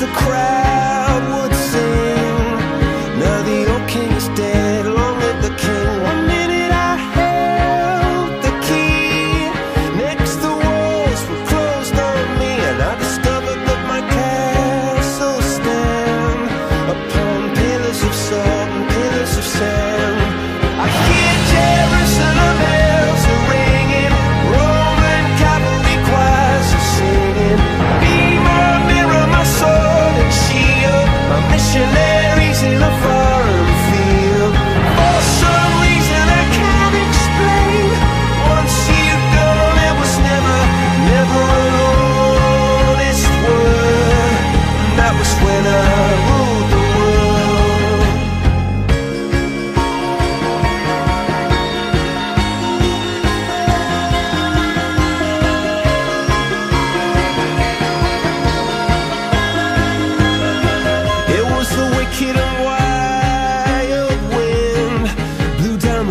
the crowd would sing. Now the old king is dead.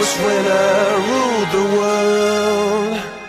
was when I ruled the world.